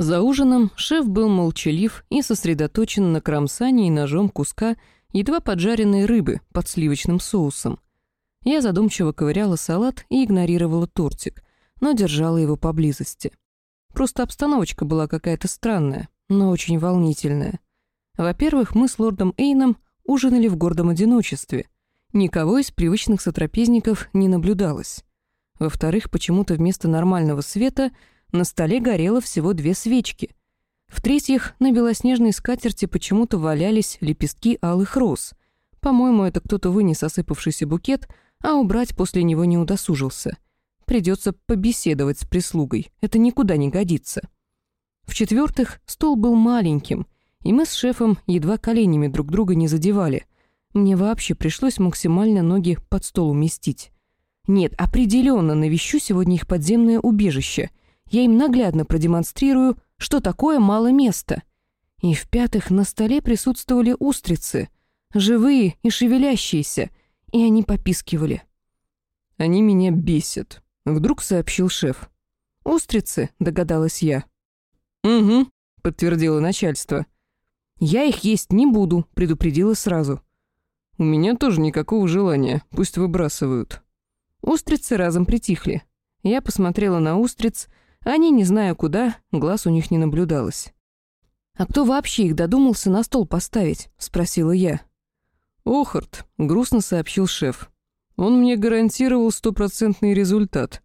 За ужином шеф был молчалив и сосредоточен на кромсании ножом куска едва поджаренной рыбы под сливочным соусом. Я задумчиво ковыряла салат и игнорировала тортик, но держала его поблизости. Просто обстановочка была какая-то странная, но очень волнительная. Во-первых, мы с лордом Эйном ужинали в гордом одиночестве. Никого из привычных сотрапезников не наблюдалось. Во-вторых, почему-то вместо нормального света на столе горело всего две свечки. В-третьих, на белоснежной скатерти почему-то валялись лепестки алых роз. По-моему, это кто-то вынес осыпавшийся букет, а убрать после него не удосужился. Придется побеседовать с прислугой, это никуда не годится. В-четвертых, стол был маленьким, и мы с шефом едва коленями друг друга не задевали. Мне вообще пришлось максимально ноги под стол уместить. Нет, определенно навещу сегодня их подземное убежище. Я им наглядно продемонстрирую, что такое мало места. И в-пятых, на столе присутствовали устрицы, живые и шевелящиеся, и они попискивали. «Они меня бесят», — вдруг сообщил шеф. «Устрицы», — догадалась я. «Угу», — подтвердило начальство. «Я их есть не буду», — предупредила сразу. «У меня тоже никакого желания, пусть выбрасывают». Устрицы разом притихли. Я посмотрела на устриц, они, не зная куда, глаз у них не наблюдалось. «А кто вообще их додумался на стол поставить?» — спросила я. «Охарт», — грустно сообщил шеф. «Он мне гарантировал стопроцентный результат».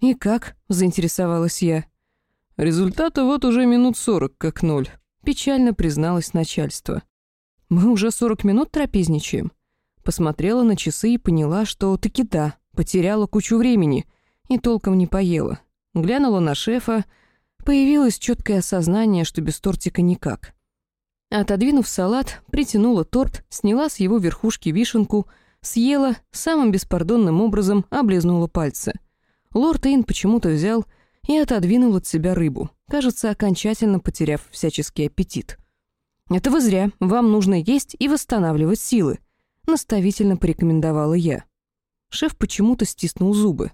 «И как?» — заинтересовалась я. «Результата вот уже минут сорок, как ноль печально призналось начальство. «Мы уже сорок минут трапезничаем?» Посмотрела на часы и поняла, что таки да, потеряла кучу времени и толком не поела. Глянула на шефа, появилось четкое осознание, что без тортика никак. Отодвинув салат, притянула торт, сняла с его верхушки вишенку, съела, самым беспардонным образом облизнула пальцы. Лорд Эйн почему-то взял и отодвинул от себя рыбу, кажется, окончательно потеряв всяческий аппетит. «Это вы зря, вам нужно есть и восстанавливать силы», наставительно порекомендовала я. Шеф почему-то стиснул зубы.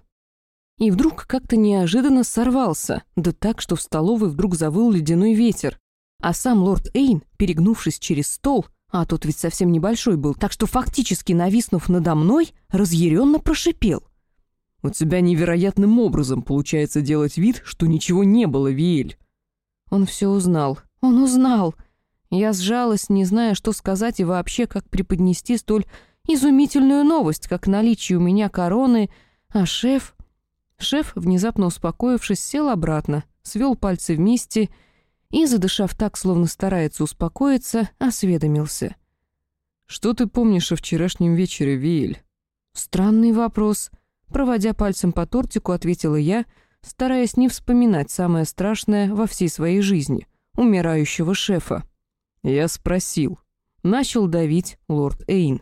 И вдруг как-то неожиданно сорвался, да так, что в столовой вдруг завыл ледяной ветер, а сам лорд Эйн, перегнувшись через стол, а тот ведь совсем небольшой был, так что фактически нависнув надо мной, разъяренно прошипел. У тебя невероятным образом получается делать вид, что ничего не было, Виэль». Он все узнал. Он узнал. Я сжалась, не зная, что сказать и вообще, как преподнести столь изумительную новость, как наличие у меня короны, а шеф... Шеф, внезапно успокоившись, сел обратно, свел пальцы вместе и, задышав так, словно старается успокоиться, осведомился. «Что ты помнишь о вчерашнем вечере, Виэль?» «Странный вопрос». Проводя пальцем по тортику, ответила я, стараясь не вспоминать самое страшное во всей своей жизни — умирающего шефа. Я спросил. Начал давить лорд Эйн.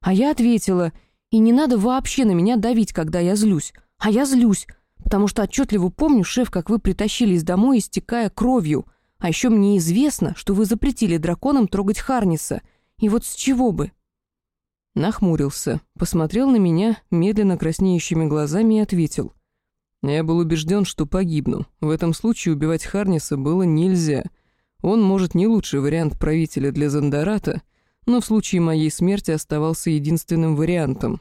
А я ответила, и не надо вообще на меня давить, когда я злюсь. А я злюсь, потому что отчетливо помню, шеф, как вы притащились домой, истекая кровью. А еще мне известно, что вы запретили драконам трогать Харниса. И вот с чего бы? Нахмурился, посмотрел на меня медленно краснеющими глазами и ответил. «Я был убежден, что погибну. В этом случае убивать Харниса было нельзя. Он, может, не лучший вариант правителя для Зандарата, но в случае моей смерти оставался единственным вариантом.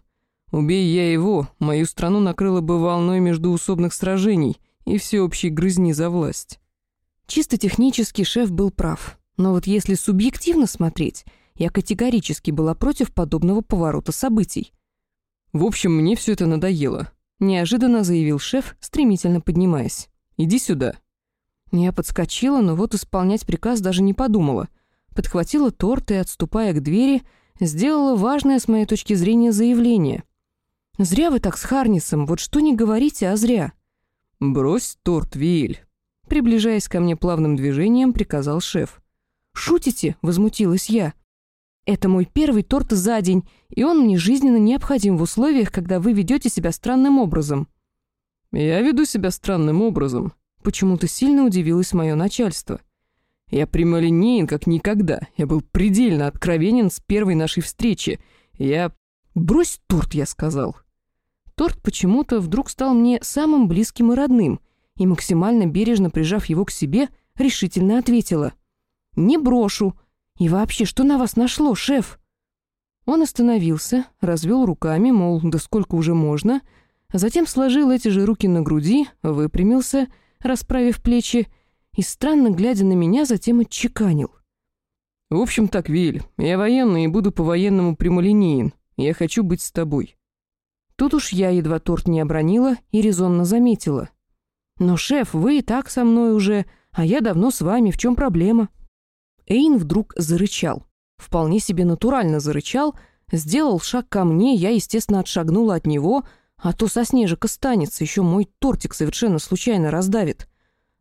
Убей я его, мою страну накрыло бы волной междуусобных сражений и всеобщей грызни за власть». Чисто технически шеф был прав. Но вот если субъективно смотреть, я категорически была против подобного поворота событий. «В общем, мне все это надоело», — неожиданно заявил шеф, стремительно поднимаясь. «Иди сюда». Я подскочила, но вот исполнять приказ даже не подумала. Подхватила торт и, отступая к двери, сделала важное с моей точки зрения заявление. «Зря вы так с Харнисом, вот что не говорите, а зря». «Брось торт, Виль», — приближаясь ко мне плавным движением, приказал шеф. «Шутите?» — возмутилась я. Это мой первый торт за день, и он мне жизненно необходим в условиях, когда вы ведете себя странным образом». «Я веду себя странным образом», — почему-то сильно удивилось мое начальство. «Я прямолинеен, как никогда. Я был предельно откровенен с первой нашей встречи. Я... Брось торт, я сказал». Торт почему-то вдруг стал мне самым близким и родным, и максимально бережно прижав его к себе, решительно ответила. «Не брошу. И вообще, что на вас нашло, шеф?» Он остановился, развел руками, мол, да сколько уже можно, затем сложил эти же руки на груди, выпрямился, расправив плечи, и, странно глядя на меня, затем отчеканил. «В общем так, Виль, я военный и буду по-военному прямолинеен. Я хочу быть с тобой». Тут уж я едва торт не обронила и резонно заметила. «Но, шеф, вы и так со мной уже, а я давно с вами, в чем проблема?» Эйн вдруг зарычал. Вполне себе натурально зарычал, сделал шаг ко мне, я, естественно, отшагнула от него, а то со снежек останется, еще мой тортик совершенно случайно раздавит.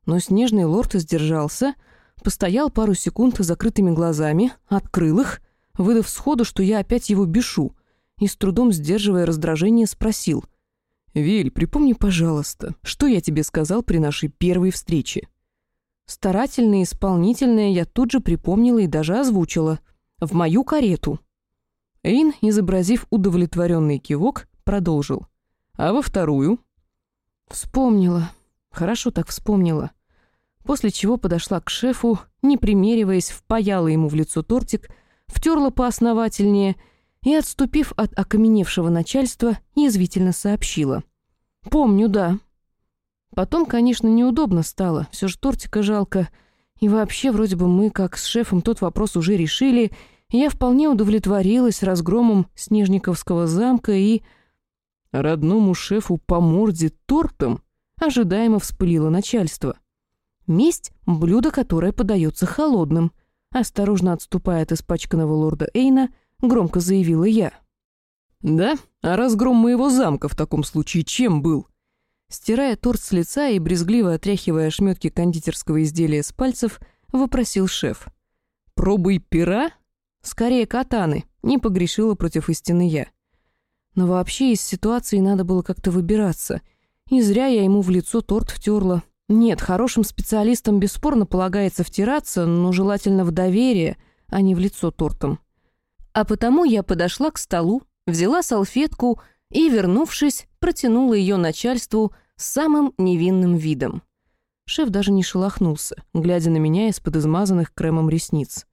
Но снежный лорд сдержался, постоял пару секунд закрытыми глазами, открыл их, выдав сходу, что я опять его бешу, и с трудом сдерживая раздражение спросил. «Виль, припомни, пожалуйста, что я тебе сказал при нашей первой встрече?» Старательное исполнительное я тут же припомнила и даже озвучила. В мою карету. Эйн, изобразив удовлетворенный кивок, продолжил. «А во вторую?» Вспомнила. Хорошо так вспомнила после чего подошла к шефу, не примериваясь, впаяла ему в лицо тортик, втерла поосновательнее и, отступив от окаменевшего начальства, язвительно сообщила. «Помню, да». Потом, конечно, неудобно стало, все же тортика жалко, и вообще, вроде бы мы, как с шефом, тот вопрос уже решили, и я вполне удовлетворилась разгромом Снежниковского замка и... Родному шефу по морде тортом ожидаемо вспылило начальство. Месть — блюдо, которое подается холодным. Осторожно отступая от испачканного лорда Эйна, громко заявила я. «Да? А разгром моего замка в таком случае чем был?» Стирая торт с лица и брезгливо отряхивая ошметки кондитерского изделия с пальцев, вопросил шеф. «Пробуй пера?» «Скорее катаны», — не погрешила против истины я. Но вообще из ситуации надо было как-то выбираться. И зря я ему в лицо торт втерла, нет, хорошим специалистам бесспорно полагается втираться, но желательно в доверие, а не в лицо тортом. А потому я подошла к столу, взяла салфетку и, вернувшись, протянула ее начальству с самым невинным видом. Шеф даже не шелохнулся, глядя на меня из-под измазанных кремом ресниц.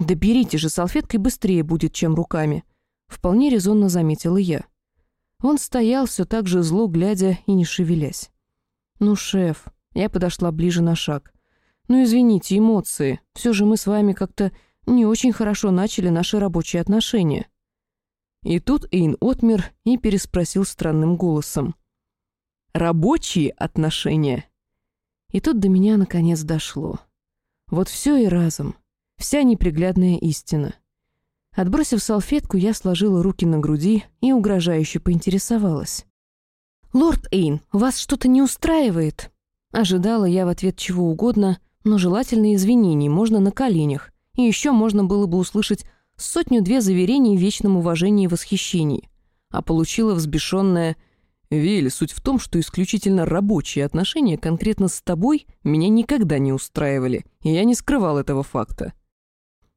«Да берите же, салфеткой быстрее будет, чем руками», — вполне резонно заметила я. Он стоял все так же зло, глядя и не шевелясь. «Ну, шеф, я подошла ближе на шаг. «Ну, извините, эмоции. Все же мы с вами как-то не очень хорошо начали наши рабочие отношения». И тут Эйн отмер и переспросил странным голосом. «Рабочие отношения?» И тут до меня наконец дошло. Вот все и разом. Вся неприглядная истина. Отбросив салфетку, я сложила руки на груди и угрожающе поинтересовалась. «Лорд Эйн, вас что-то не устраивает?» Ожидала я в ответ чего угодно, но желательно извинений можно на коленях, и еще можно было бы услышать сотню-две заверений в вечном уважении и восхищении. А получила взбешенная «Виль, суть в том, что исключительно рабочие отношения конкретно с тобой меня никогда не устраивали, и я не скрывал этого факта».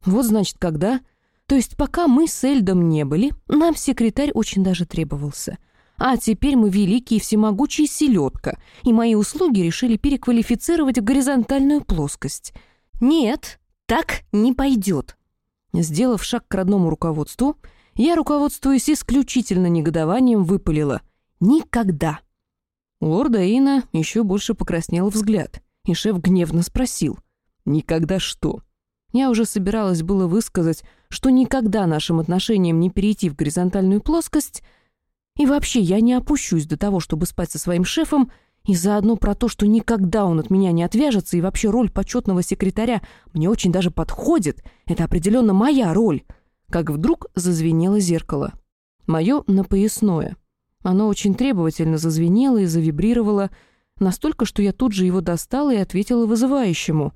«Вот значит, когда...» То есть пока мы с Эльдом не были, нам секретарь очень даже требовался — а теперь мы великий и всемогучий селедка, и мои услуги решили переквалифицировать в горизонтальную плоскость. Нет, так не пойдет. Сделав шаг к родному руководству, я, руководствуясь исключительно негодованием, выпалила «Никогда». Лорда Ина еще больше покраснел взгляд, и шеф гневно спросил «Никогда что?». Я уже собиралась было высказать, что никогда нашим отношениям не перейти в горизонтальную плоскость — и вообще, я не опущусь до того, чтобы спать со своим шефом, и заодно про то, что никогда он от меня не отвяжется, и вообще роль почетного секретаря мне очень даже подходит. Это определенно моя роль. Как вдруг зазвенело зеркало. Мое напоясное. Оно очень требовательно зазвенело и завибрировало, настолько, что я тут же его достала и ответила вызывающему.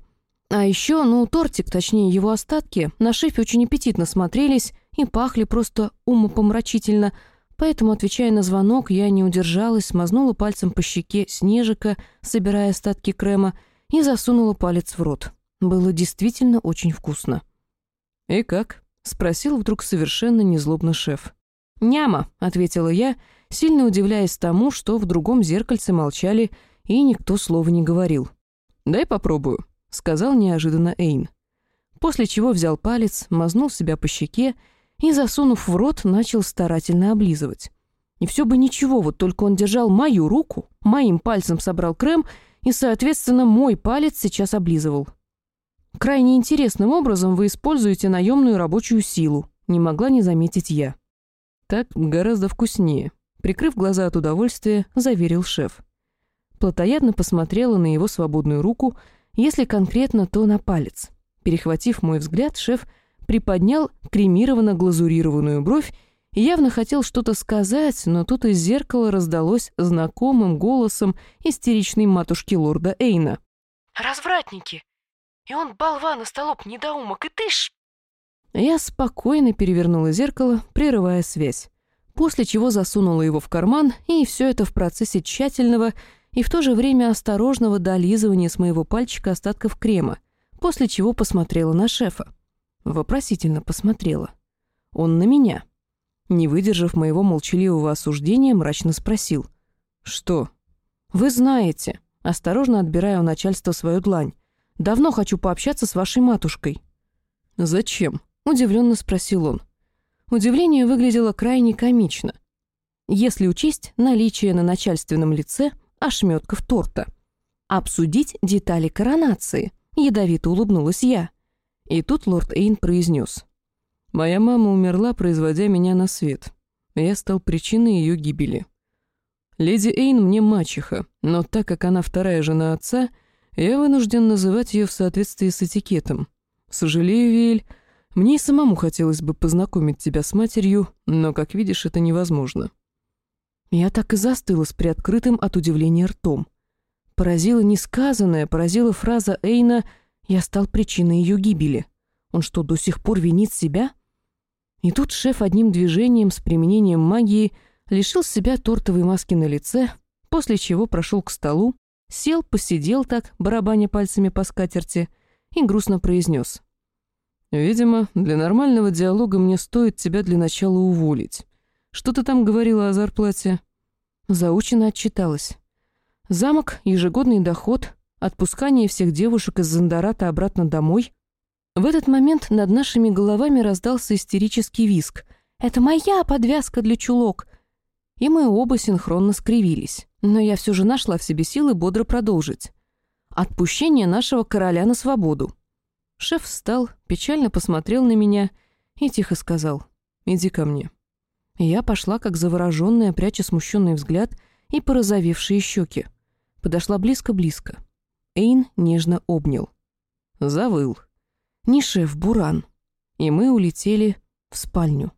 А еще, ну, тортик, точнее его остатки, на шефе очень аппетитно смотрелись и пахли просто умопомрачительно – Поэтому, отвечая на звонок, я не удержалась, смазнула пальцем по щеке снежика, собирая остатки крема, и засунула палец в рот. Было действительно очень вкусно. «И как?» — спросил вдруг совершенно незлобно шеф. «Няма», — ответила я, сильно удивляясь тому, что в другом зеркальце молчали, и никто слова не говорил. «Дай попробую». — сказал неожиданно Эйн. После чего взял палец, мазнул себя по щеке и, засунув в рот, начал старательно облизывать. И все бы ничего, вот только он держал мою руку, моим пальцем собрал крем и, соответственно, мой палец сейчас облизывал. Крайне интересным образом вы используете наемную рабочую силу, не могла не заметить я. Так гораздо вкуснее. Прикрыв глаза от удовольствия, заверил шеф. Платоядно посмотрела на его свободную руку, если конкретно, то на палец. Перехватив мой взгляд, шеф приподнял кремированно-глазурированную бровь и явно хотел что-то сказать, но тут из зеркала раздалось знакомым голосом истеричной матушки лорда Эйна. «Развратники! И он болван столоп недоумок, и ты ж...» Я спокойно перевернула зеркало, прерывая связь, после чего засунула его в карман, и все это в процессе тщательного и в то же время осторожного долизывания с моего пальчика остатков крема, после чего посмотрела на шефа. Вопросительно посмотрела. Он на меня. Не выдержав моего молчаливого осуждения, мрачно спросил. «Что?» «Вы знаете», — осторожно отбирая у начальства свою длань. «Давно хочу пообщаться с вашей матушкой». «Зачем?» Удивленно спросил он. Удивление выглядело крайне комично, если учесть наличие на начальственном лице ошметков торта. «Обсудить детали коронации», — ядовито улыбнулась я. И тут лорд Эйн произнес. «Моя мама умерла, производя меня на свет. Я стал причиной ее гибели. Леди Эйн мне мачеха, но так как она вторая жена отца, я вынужден называть ее в соответствии с этикетом. Сожалею, Виэль, мне и самому хотелось бы познакомить тебя с матерью, но, как видишь, это невозможно». Я так и застыла с приоткрытым от удивления ртом. Поразила несказанная, поразила фраза Эйна «Я стал причиной ее гибели». Он что, до сих пор винит себя? И тут шеф одним движением с применением магии лишил себя тортовой маски на лице, после чего прошел к столу, сел, посидел так, барабаня пальцами по скатерти, и грустно произнес. Видимо, для нормального диалога мне стоит тебя для начала уволить. Что ты там говорила о зарплате?» Заучено отчиталась. Замок, ежегодный доход, отпускание всех девушек из Зандарата обратно домой. В этот момент над нашими головами раздался истерический виск. «Это моя подвязка для чулок!» И мы оба синхронно скривились. Но я все же нашла в себе силы бодро продолжить. «Отпущение нашего короля на свободу. Шеф встал, печально посмотрел на меня и тихо сказал «Иди ко мне». Я пошла, как завороженная, пряча смущенный взгляд и порозовевшие щеки. Подошла близко-близко. Эйн нежно обнял. Завыл. Не шеф, Буран. И мы улетели в спальню.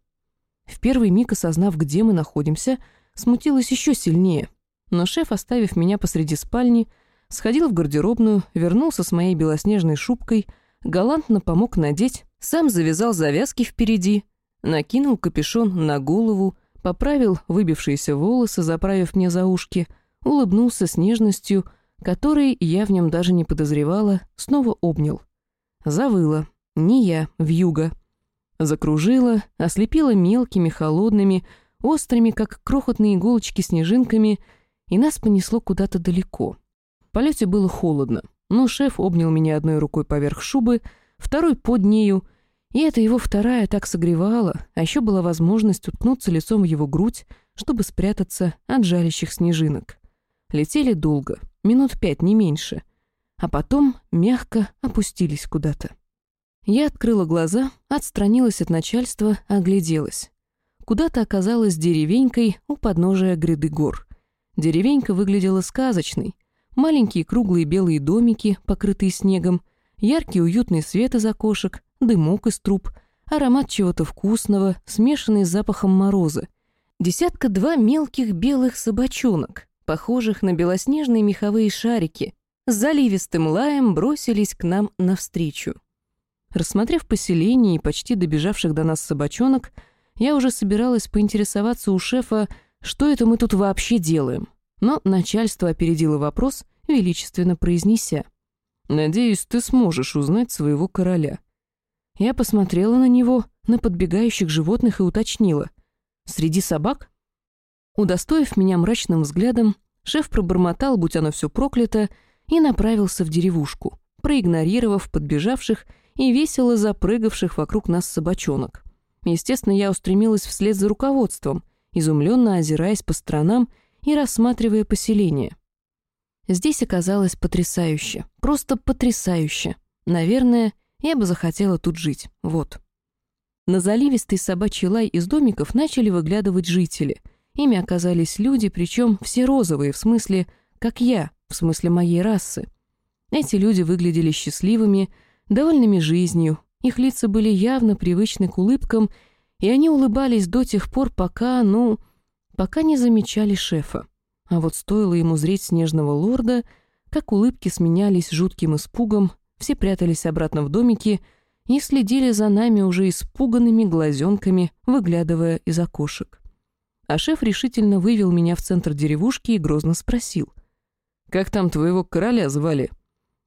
В первый миг, осознав, где мы находимся, смутилась еще сильнее. Но шеф, оставив меня посреди спальни, сходил в гардеробную, вернулся с моей белоснежной шубкой — галантно помог надеть, сам завязал завязки впереди, накинул капюшон на голову, поправил выбившиеся волосы, заправив мне за ушки, улыбнулся с нежностью, которой я в нем даже не подозревала, снова обнял. Завыла, не я, вьюга. Закружила, ослепила мелкими, холодными, острыми, как крохотные иголочки снежинками, и нас понесло куда-то далеко. В полете было холодно, но шеф обнял меня одной рукой поверх шубы, второй под нею, и эта его вторая так согревала, а еще была возможность уткнуться лицом в его грудь, чтобы спрятаться от жалящих снежинок. Летели долго, минут пять, не меньше, а потом мягко опустились куда-то. Я открыла глаза, отстранилась от начальства, огляделась. Куда-то оказалась деревенькой у подножия гряды гор. Деревенька выглядела сказочной, Маленькие круглые белые домики, покрытые снегом, яркий уютный свет из окошек, дымок из труб, аромат чего-то вкусного, смешанный с запахом мороза. Десятка-два мелких белых собачонок, похожих на белоснежные меховые шарики, с заливистым лаем бросились к нам навстречу. Рассмотрев поселение и почти добежавших до нас собачонок, я уже собиралась поинтересоваться у шефа, что это мы тут вообще делаем. Но начальство опередило вопрос, величественно произнеся. «Надеюсь, ты сможешь узнать своего короля». Я посмотрела на него, на подбегающих животных и уточнила. «Среди собак?» Удостоив меня мрачным взглядом, шеф пробормотал, будь оно все проклято, и направился в деревушку, проигнорировав подбежавших и весело запрыгавших вокруг нас собачонок. Естественно, я устремилась вслед за руководством, изумленно озираясь по сторонам и рассматривая поселение. Здесь оказалось потрясающе, просто потрясающе. Наверное, я бы захотела тут жить, вот. На заливистый собачий лай из домиков начали выглядывать жители. Ими оказались люди, причем все розовые, в смысле, как я, в смысле моей расы. Эти люди выглядели счастливыми, довольными жизнью, их лица были явно привычны к улыбкам, и они улыбались до тех пор, пока, ну, пока не замечали шефа. А вот стоило ему зреть снежного лорда, как улыбки сменялись жутким испугом, все прятались обратно в домики и следили за нами уже испуганными глазенками, выглядывая из окошек. А шеф решительно вывел меня в центр деревушки и грозно спросил. «Как там твоего короля звали?»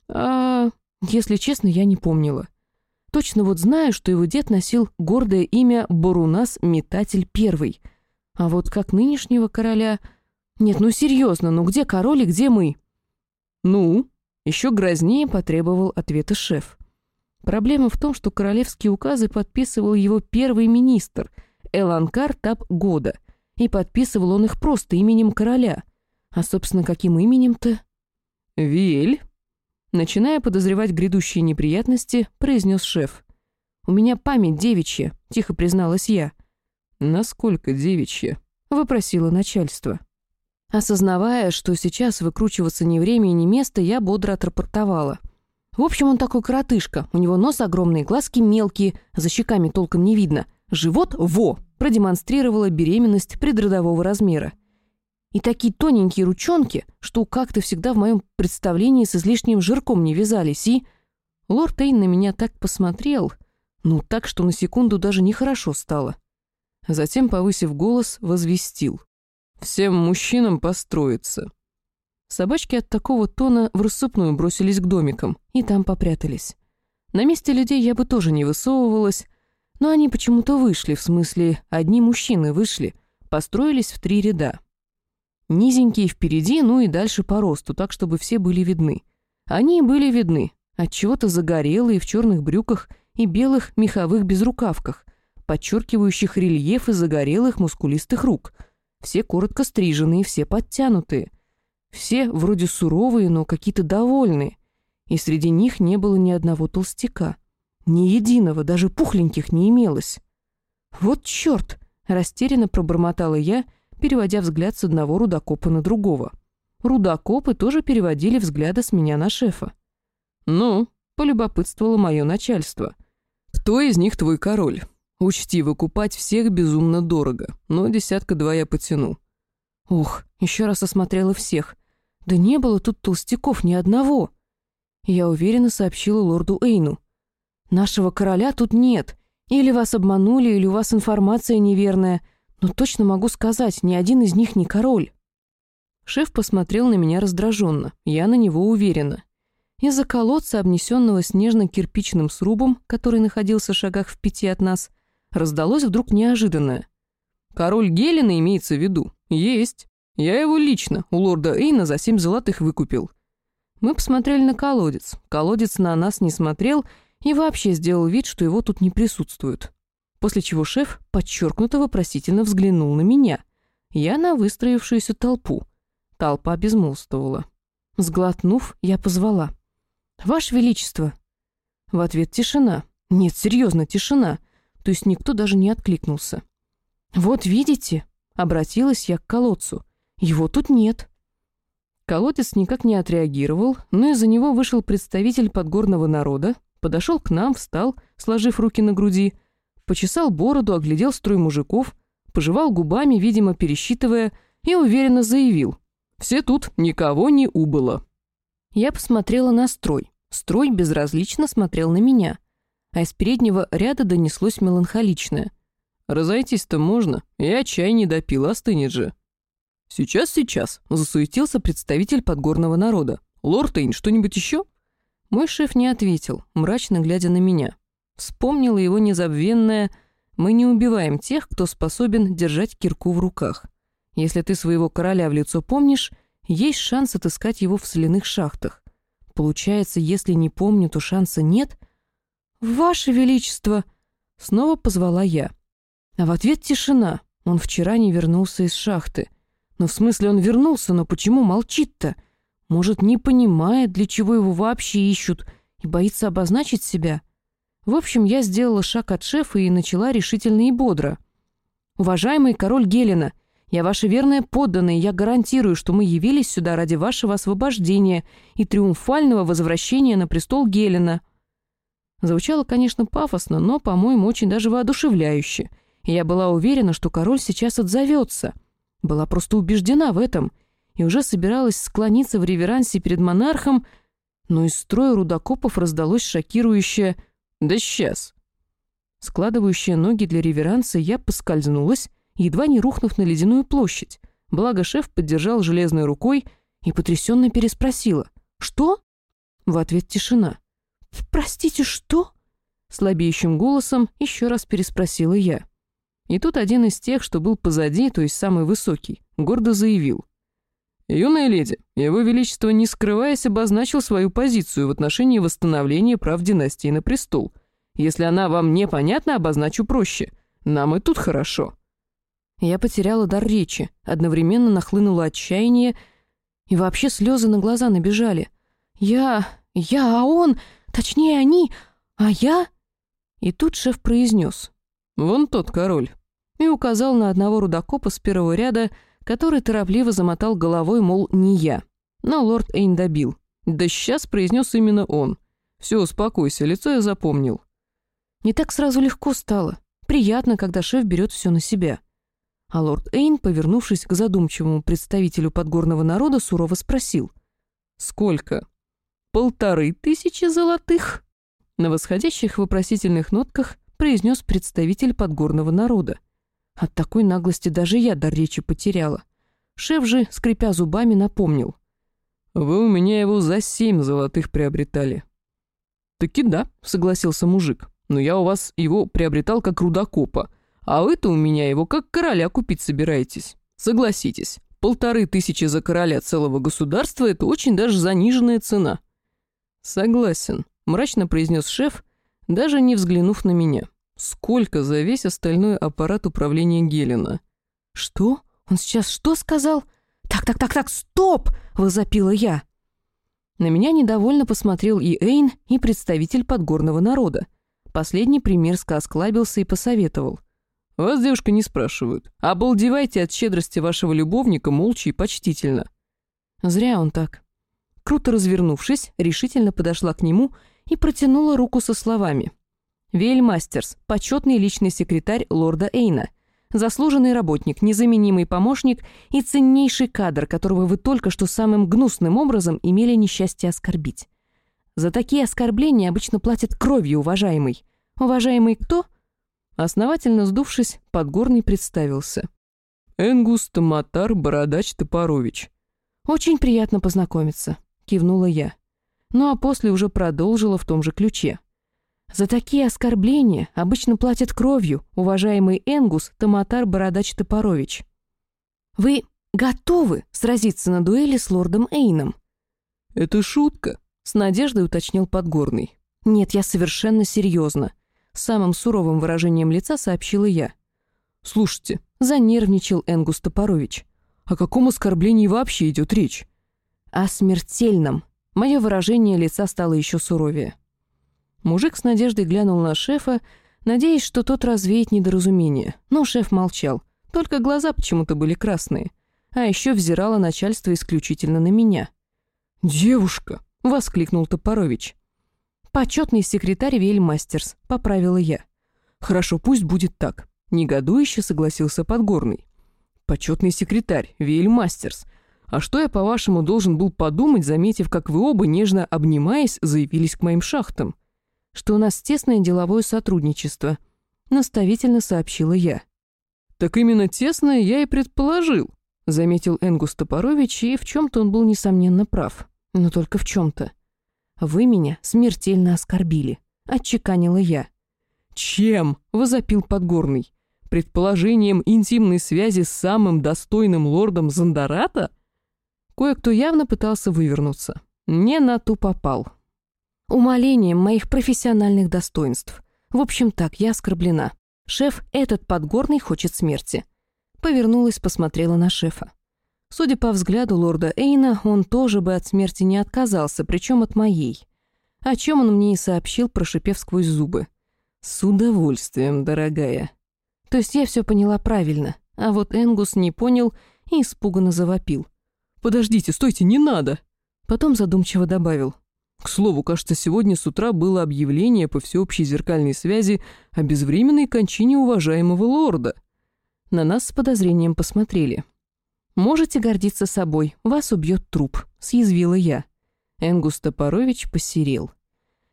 «А...» Если честно, я не помнила. Точно вот знаю, что его дед носил гордое имя Борунас Метатель Первый. А вот как нынешнего короля... Нет, ну серьезно, ну где король и где мы? Ну, еще грознее потребовал ответа шеф. Проблема в том, что королевские указы подписывал его первый министр, Эланкар Тап Года, и подписывал он их просто именем короля. А, собственно, каким именем-то? «Виэль», Начиная подозревать грядущие неприятности, произнес шеф. «У меня память девичья», — тихо призналась я. «Насколько девичья?» — вопросило начальство. Осознавая, что сейчас выкручиваться ни время и ни место, я бодро отрапортовала. В общем, он такой коротышка, у него нос огромный, глазки мелкие, за щеками толком не видно. Живот — во! Продемонстрировала беременность предродового размера и такие тоненькие ручонки, что как-то всегда в моем представлении с излишним жирком не вязались, и... Лорд Эйн на меня так посмотрел, ну так, что на секунду даже нехорошо стало. Затем, повысив голос, возвестил. «Всем мужчинам построиться». Собачки от такого тона в рассыпную бросились к домикам и там попрятались. На месте людей я бы тоже не высовывалась, но они почему-то вышли, в смысле, одни мужчины вышли, построились в три ряда. Низенькие впереди, ну и дальше по росту, так, чтобы все были видны. Они были видны, отчего-то загорелые в черных брюках и белых меховых безрукавках, подчеркивающих рельефы загорелых мускулистых рук. Все коротко стриженные, все подтянутые. Все вроде суровые, но какие-то довольные. И среди них не было ни одного толстяка. Ни единого, даже пухленьких не имелось. «Вот черт!» — растерянно пробормотала я — переводя взгляд с одного рудокопа на другого. Рудокопы тоже переводили взгляды с меня на шефа. «Ну», — полюбопытствовало мое начальство, — «кто из них твой король? Учти, выкупать всех безумно дорого, но десятка-два я потяну». Ух, еще раз осмотрела всех. Да не было тут толстяков ни одного. Я уверенно сообщила лорду Эйну. «Нашего короля тут нет. Или вас обманули, или у вас информация неверная. Но точно могу сказать, ни один из них не король. Шеф посмотрел на меня раздраженно, я на него уверена. Из-за колодца, обнесенного снежно-кирпичным срубом, который находился в шагах в пяти от нас, раздалось вдруг неожиданное. «Король Гелена имеется в виду? Есть. Я его лично у лорда Эйна за семь золотых выкупил». Мы посмотрели на колодец. Колодец на нас не смотрел и вообще сделал вид, что его тут не присутствует после чего шеф подчеркнуто вопросительно взглянул на меня. Я на выстроившуюся толпу. Толпа безмолвствовала. Сглотнув, я позвала. «Ваше Величество!» В ответ тишина. Нет, серьезно, тишина. То есть никто даже не откликнулся. «Вот видите?» — обратилась я к колодцу. «Его тут нет». Колодец никак не отреагировал, но из-за него вышел представитель подгорного народа, подошел к нам, встал, сложив руки на груди, почесал бороду, оглядел строй мужиков, пожевал губами, видимо, пересчитывая, и уверенно заявил. «Все тут, никого не убыло». Я посмотрела на строй. Строй безразлично смотрел на меня. А из переднего ряда донеслось меланхоличное. «Разойтись-то можно, я чай не допил, остынет же». «Сейчас, сейчас», — засуетился представитель подгорного народа. «Лорд Эйн, что-нибудь еще?» Мой шеф не ответил, мрачно глядя на меня. Вспомнила его незабвенное «Мы не убиваем тех, кто способен держать кирку в руках. Если ты своего короля в лицо помнишь, есть шанс отыскать его в соляных шахтах. Получается, если не помню, то шанса нет? «Ваше Величество!» Снова позвала я. А в ответ тишина. Он вчера не вернулся из шахты. Но в смысле он вернулся, но почему молчит-то? Может, не понимает, для чего его вообще ищут, и боится обозначить себя? В общем, я сделала шаг от шефа и начала решительно и бодро. «Уважаемый король Гелена, я ваша верная подданная, я гарантирую, что мы явились сюда ради вашего освобождения и триумфального возвращения на престол Гелена». Звучало, конечно, пафосно, но, по-моему, очень даже воодушевляюще. Я была уверена, что король сейчас отзовется. Была просто убеждена в этом и уже собиралась склониться в реверансе перед монархом, но из строя рудокопов раздалось шокирующее «Да сейчас!». Складывающая ноги для реверанса, я поскользнулась, едва не рухнув на ледяную площадь. Благо шеф поддержал железной рукой и потрясенно переспросила «Что?». В ответ тишина. «Простите, что?» Слабеющим голосом еще раз переспросила я. И тут один из тех, что был позади, то есть самый высокий, гордо заявил. «Юная леди, его величество, не скрываясь, обозначил свою позицию в отношении восстановления прав династии на престол. Если она вам непонятна, обозначу проще. Нам и тут хорошо». Я потеряла дар речи, одновременно нахлынуло отчаяние, и вообще слезы на глаза набежали. «Я... я, а он...» Точнее, они, а я...» И тут шеф произнес. «Вон тот король». И указал на одного рудокопа с первого ряда, который торопливо замотал головой, мол, не я. Но лорд Эйн добил. «Да сейчас», — произнес именно он. «Все, успокойся, лицо я запомнил». Не так сразу легко стало. Приятно, когда шеф берет все на себя. А лорд Эйн, повернувшись к задумчивому представителю подгорного народа, сурово спросил. «Сколько?» полторы тысячи золотых!» На восходящих вопросительных нотках произнес представитель подгорного народа. От такой наглости даже я дар речи потеряла. Шеф же, скрипя зубами, напомнил. «Вы у меня его за семь золотых приобретали». «Таки да», — согласился мужик. «Но я у вас его приобретал как рудокопа, а вы-то у меня его как короля купить собираетесь. Согласитесь, полторы тысячи за короля целого государства — это очень даже заниженная цена». «Согласен», — мрачно произнес шеф, даже не взглянув на меня. «Сколько за весь остальной аппарат управления Гелена?» «Что? Он сейчас что сказал?» «Так, так, так, так, стоп!» — возопила я. На меня недовольно посмотрел и Эйн, и представитель подгорного народа. Последний примерзко осклабился и посоветовал. «Вас, девушка, не спрашивают. Обалдевайте от щедрости вашего любовника молча и почтительно». Зря он так. Круто развернувшись, решительно подошла к нему и протянула руку со словами. «Вейль Мастерс, почетный личный секретарь лорда Эйна, заслуженный работник, незаменимый помощник и ценнейший кадр, которого вы только что самым гнусным образом имели несчастье оскорбить. За такие оскорбления обычно платят кровью, уважаемый. Уважаемый кто?» Основательно сдувшись, Подгорный представился. «Энгус Томатар Бородач Топорович». «Очень приятно познакомиться. — кивнула я. Ну а после уже продолжила в том же ключе. «За такие оскорбления обычно платят кровью, уважаемый Энгус Томатар Бородач Топорович. Вы готовы сразиться на дуэли с лордом Эйном?» «Это шутка», — с надеждой уточнил Подгорный. «Нет, я совершенно серьезно», — самым суровым выражением лица сообщила я. «Слушайте», — занервничал Энгус Топорович. «О каком оскорблении вообще идет речь?» о смертельном. Мое выражение лица стало еще суровее. Мужик с надеждой глянул на шефа, надеясь, что тот развеет недоразумение. Но шеф молчал, только глаза почему-то были красные. А еще взирало начальство исключительно на меня. «Девушка!» — воскликнул Топорович. «Почетный секретарь Вельмастерс», — поправила я. «Хорошо, пусть будет так», — негодующе согласился Подгорный. «Почетный секретарь Вельмастерс. А что я, по-вашему, должен был подумать, заметив, как вы оба, нежно обнимаясь, заявились к моим шахтам? Что у нас тесное деловое сотрудничество, наставительно сообщила я. Так именно тесное я и предположил, заметил Энгус Топорович, и в чем-то он был, несомненно, прав. Но только в чем-то. Вы меня смертельно оскорбили, отчеканила я. Чем? возопил Подгорный. Предположением интимной связи с самым достойным лордом Зандарата? Кое-кто явно пытался вывернуться. Не на ту попал. Умолением моих профессиональных достоинств. В общем так, я оскорблена. Шеф, этот подгорный хочет смерти. Повернулась, посмотрела на шефа. Судя по взгляду лорда Эйна, он тоже бы от смерти не отказался, причем от моей. О чем он мне и сообщил, прошипев сквозь зубы. «С удовольствием, дорогая». То есть я все поняла правильно, а вот Энгус не понял и испуганно завопил. «Подождите, стойте, не надо!» Потом задумчиво добавил. К слову, кажется, сегодня с утра было объявление по всеобщей зеркальной связи о безвременной кончине уважаемого лорда. На нас с подозрением посмотрели. «Можете гордиться собой, вас убьет труп», — съязвила я. Энгус Топорович посерел.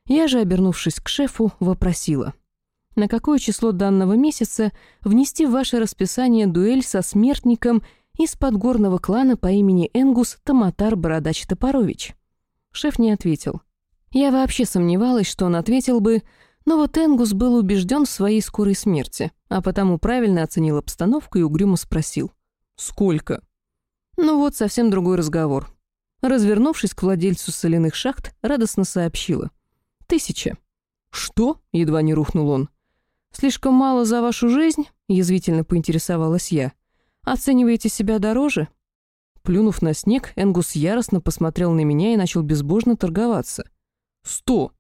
Я же, обернувшись к шефу, вопросила. «На какое число данного месяца внести в ваше расписание дуэль со смертником из подгорного клана по имени Энгус Томатар Бородач Топорович?» Шеф не ответил. Я вообще сомневалась, что он ответил бы, но вот Энгус был убежден в своей скорой смерти, а потому правильно оценил обстановку и угрюмо спросил. «Сколько?» Ну вот, совсем другой разговор. Развернувшись к владельцу соляных шахт, радостно сообщила. «Тысяча». «Что?» — едва не рухнул он. «Слишком мало за вашу жизнь?» — язвительно поинтересовалась я. «Оцениваете себя дороже?» Плюнув на снег, Энгус яростно посмотрел на меня и начал безбожно торговаться. «Сто!»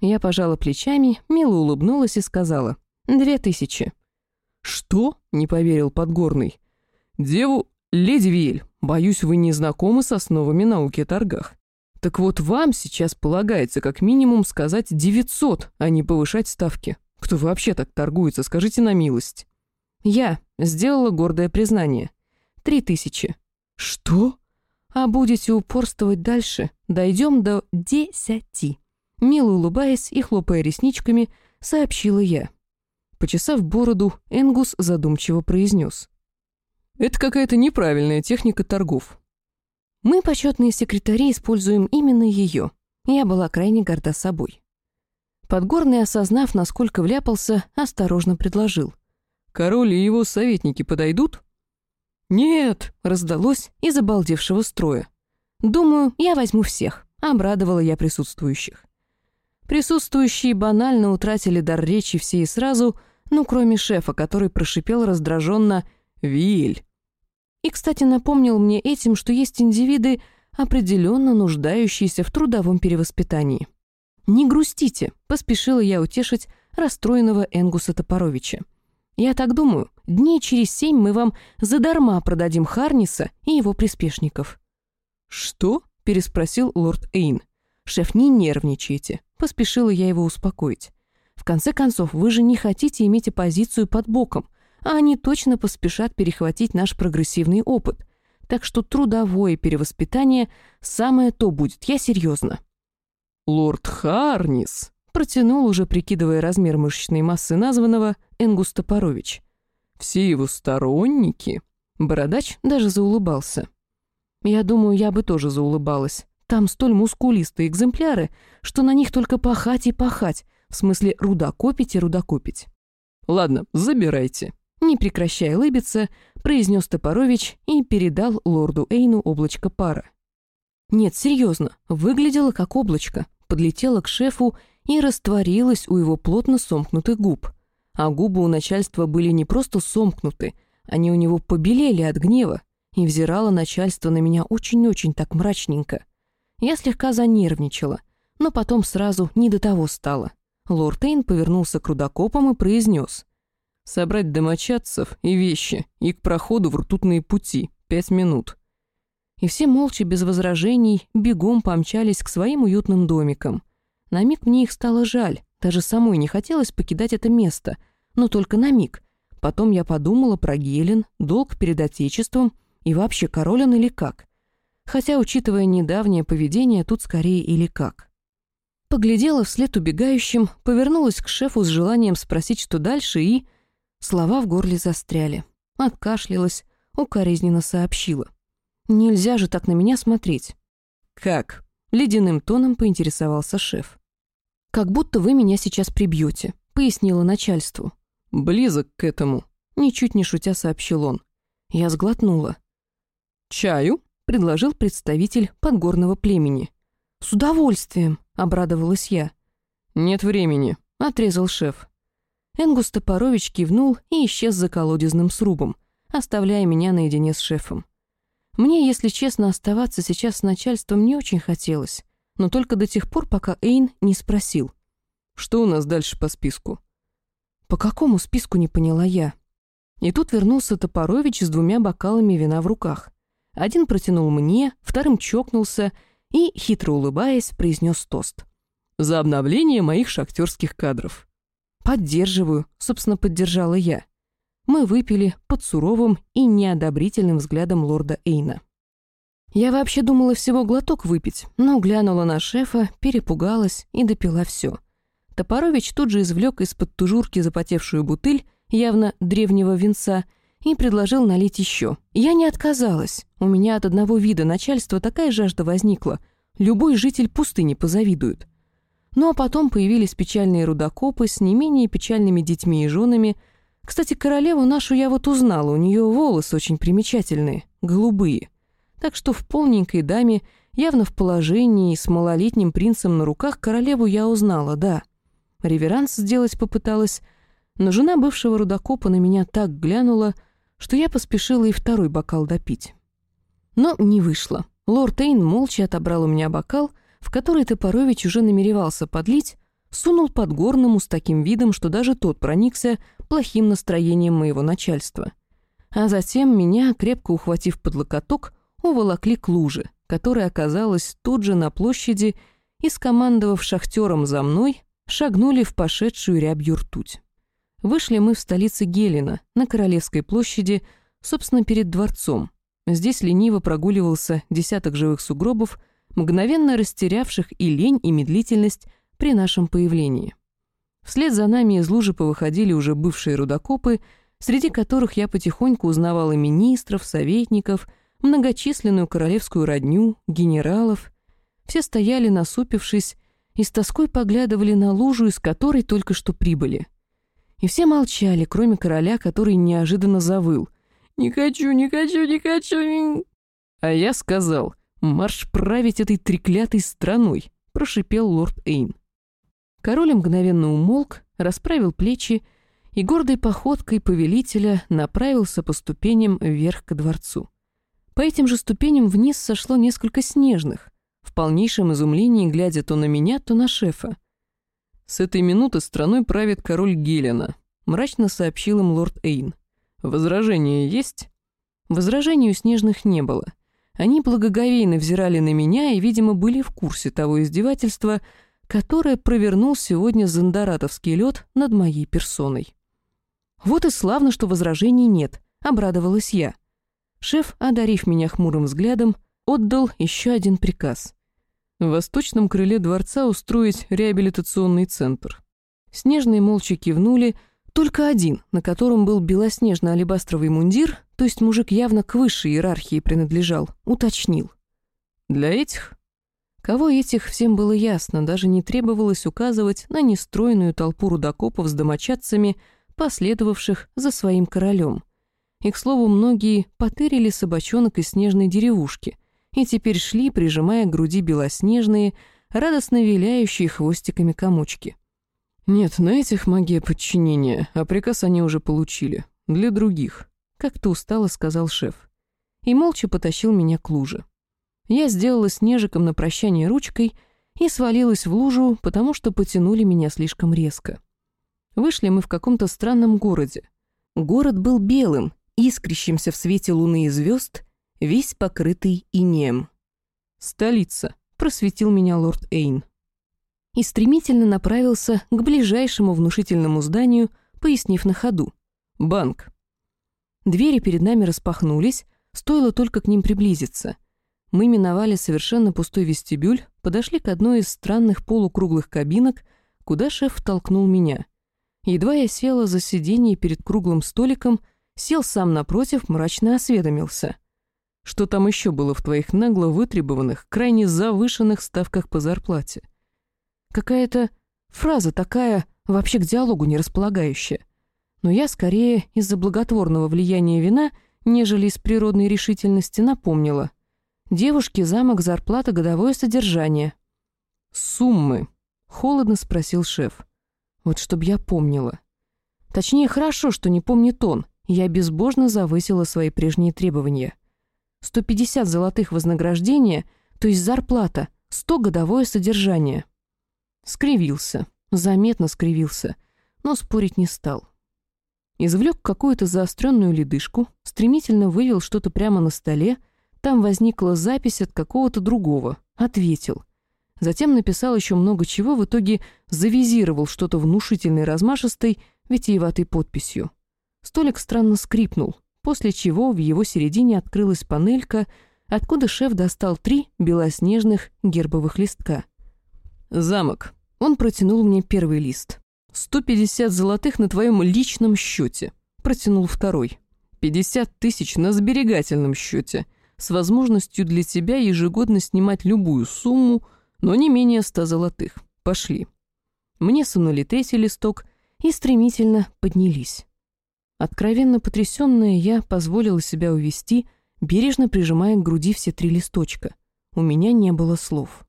Я пожала плечами, мило улыбнулась и сказала. «Две тысячи». «Что?» — не поверил Подгорный. «Деву... Леди Виэль, боюсь, вы не знакомы с основами науки о торгах. Так вот вам сейчас полагается как минимум сказать 900, а не повышать ставки. Кто вообще так торгуется, скажите на милость». Я сделала гордое признание. «Три тысячи». «Что?» «А будете упорствовать дальше, дойдем до десяти». Мило улыбаясь и хлопая ресничками, сообщила я. Почесав бороду, Энгус задумчиво произнес. «Это какая-то неправильная техника торгов». Мы, почетные секретари, используем именно ее. Я была крайне горда собой. Подгорный, осознав, насколько вляпался, осторожно предложил. «Король и его советники подойдут?» «Нет!» — раздалось из обалдевшего строя. «Думаю, я возьму всех», — обрадовала я присутствующих. Присутствующие банально утратили дар речи все и сразу, ну, кроме шефа, который прошипел раздраженно «Виль». И, кстати, напомнил мне этим, что есть индивиды, определенно нуждающиеся в трудовом перевоспитании. «Не грустите», — поспешила я утешить расстроенного Энгуса Топоровича. Я так думаю, дней через семь мы вам задарма продадим Харниса и его приспешников». «Что?» — переспросил лорд Эйн. «Шеф, не нервничайте», — поспешила я его успокоить. «В конце концов, вы же не хотите иметь оппозицию под боком, а они точно поспешат перехватить наш прогрессивный опыт. Так что трудовое перевоспитание самое то будет, я серьезно». «Лорд Харнис», протянул, уже прикидывая размер мышечной массы названного, Энгус Топорович. «Все его сторонники...» Бородач даже заулыбался. «Я думаю, я бы тоже заулыбалась. Там столь мускулистые экземпляры, что на них только пахать и пахать, в смысле рудокопить и рудокопить». «Ладно, забирайте», — не прекращая улыбиться, произнес Топорович и передал лорду Эйну облачко пара. Нет, серьезно, выглядело как облачко, подлетело к шефу и растворилась у его плотно сомкнутых губ. А губы у начальства были не просто сомкнуты, они у него побелели от гнева, и взирало начальство на меня очень-очень так мрачненько. Я слегка занервничала, но потом сразу не до того стало. Лорд Эйн повернулся к рудокопам и произнес. «Собрать домочадцев и вещи, и к проходу в ртутные пути. Пять минут». И все молча, без возражений, бегом помчались к своим уютным домикам — на миг мне их стало жаль, даже самой не хотелось покидать это место, но только на миг. Потом я подумала про Гелен, долг перед Отечеством и вообще король он или как. Хотя, учитывая недавнее поведение, тут скорее или как. Поглядела вслед убегающим, повернулась к шефу с желанием спросить, что дальше, и... Слова в горле застряли. Откашлялась, укоризненно сообщила. «Нельзя же так на меня смотреть». «Как?» Ледяным тоном поинтересовался шеф. «Как будто вы меня сейчас прибьете», — пояснила начальству. «Близок к этому», — ничуть не шутя сообщил он. Я сглотнула. «Чаю?» — предложил представитель подгорного племени. «С удовольствием», — обрадовалась я. «Нет времени», — отрезал шеф. Энгус Топорович кивнул и исчез за колодезным срубом, оставляя меня наедине с шефом. Мне, если честно, оставаться сейчас с начальством не очень хотелось, но только до тех пор, пока Эйн не спросил. «Что у нас дальше по списку?» «По какому списку не поняла я?» И тут вернулся Топорович с двумя бокалами вина в руках. Один протянул мне, вторым чокнулся и, хитро улыбаясь, произнес тост. «За обновление моих шахтерских кадров». «Поддерживаю», — собственно, поддержала я. Мы выпили под суровым и неодобрительным взглядом лорда Эйна. Я вообще думала всего глоток выпить, но глянула на шефа, перепугалась и допила все. Топорович тут же извлек из-под тужурки запотевшую бутыль, явно древнего винца, и предложил налить еще. Я не отказалась. У меня от одного вида начальства такая жажда возникла. Любой житель пустыни позавидует. Ну а потом появились печальные рудокопы с не менее печальными детьми и женами. Кстати, королеву нашу я вот узнала, у нее волосы очень примечательные, голубые. Так что в полненькой даме, явно в положении, с малолетним принцем на руках, королеву я узнала, да. Реверанс сделать попыталась, но жена бывшего рудокопа на меня так глянула, что я поспешила и второй бокал допить. Но не вышло. Лорд Эйн молча отобрал у меня бокал, в который Топорович уже намеревался подлить, сунул под горному с таким видом, что даже тот проникся плохим настроением моего начальства. А затем меня, крепко ухватив под локоток, уволокли к луже, которая оказалась тут же на площади, и, скомандовав шахтером за мной, шагнули в пошедшую рябью ртуть. Вышли мы в столице Гелена, на Королевской площади, собственно, перед дворцом. Здесь лениво прогуливался десяток живых сугробов, мгновенно растерявших и лень, и медлительность при нашем появлении. Вслед за нами из лужи повыходили уже бывшие рудокопы, среди которых я потихоньку узнавала министров, советников, многочисленную королевскую родню, генералов. Все стояли, насупившись, и с тоской поглядывали на лужу, из которой только что прибыли. И все молчали, кроме короля, который неожиданно завыл. «Не хочу, не хочу, не хочу!» А я сказал, «Марш править этой треклятой страной!» — прошипел лорд Эйн. Король мгновенно умолк, расправил плечи и гордой походкой повелителя направился по ступеням вверх к дворцу. По этим же ступеням вниз сошло несколько снежных, в полнейшем изумлении глядя то на меня, то на шефа. «С этой минуты страной правит король Гелена», — мрачно сообщил им лорд Эйн. «Возражения есть?» Возражений у снежных не было. Они благоговейно взирали на меня и, видимо, были в курсе того издевательства, которое провернул сегодня зандаратовский лед над моей персоной. «Вот и славно, что возражений нет», — обрадовалась я. Шеф, одарив меня хмурым взглядом, отдал еще один приказ в восточном крыле дворца устроить реабилитационный центр. Снежные молча кивнули, только один, на котором был белоснежно-алебастровый мундир, то есть мужик явно к высшей иерархии принадлежал, уточнил. «Для этих?» Кого этих, всем было ясно, даже не требовалось указывать на нестройную толпу рудокопов с домочадцами, последовавших за своим королем. И, к слову, многие потырили собачонок из снежной деревушки, и теперь шли, прижимая к груди белоснежные, радостно виляющие хвостиками комочки. «Нет, на этих магия подчинения, а приказ они уже получили. Для других», — как-то устало сказал шеф. И молча потащил меня к луже. Я сделала снежиком на прощание ручкой и свалилась в лужу, потому что потянули меня слишком резко. Вышли мы в каком-то странном городе. Город был белым, искрящимся в свете луны и звезд, весь покрытый инеем. «Столица», — просветил меня лорд Эйн. И стремительно направился к ближайшему внушительному зданию, пояснив на ходу. «Банк». Двери перед нами распахнулись, стоило только к ним приблизиться. Мы миновали совершенно пустой вестибюль, подошли к одной из странных полукруглых кабинок, куда шеф толкнул меня. Едва я села за сиденье перед круглым столиком, сел сам напротив, мрачно осведомился. Что там еще было в твоих нагло вытребованных, крайне завышенных ставках по зарплате? Какая-то фраза такая, вообще к диалогу не располагающая. Но я скорее из-за благотворного влияния вина, нежели из природной решительности, напомнила. Девушке замок зарплата годовое содержание. «Суммы», — холодно спросил шеф. «Вот чтоб я помнила». Точнее, хорошо, что не помнит он. Я безбожно завысила свои прежние требования. 150 золотых вознаграждения, то есть зарплата, 100 годовое содержание. Скривился, заметно скривился, но спорить не стал. Извлек какую-то заостренную ледышку, стремительно вывел что-то прямо на столе, там возникла запись от какого-то другого, ответил. Затем написал еще много чего, в итоге завизировал что-то внушительной размашистой, витиеватой подписью. Столик странно скрипнул, после чего в его середине открылась панелька, откуда шеф достал три белоснежных гербовых листка. «Замок». Он протянул мне первый лист. «Сто пятьдесят золотых на твоем личном счете». Протянул второй. «Пятьдесят тысяч на сберегательном счете, с возможностью для тебя ежегодно снимать любую сумму, но не менее ста золотых. Пошли». Мне сунули третий листок и стремительно поднялись. Откровенно потрясённая, я позволила себя увести, бережно прижимая к груди все три листочка. У меня не было слов.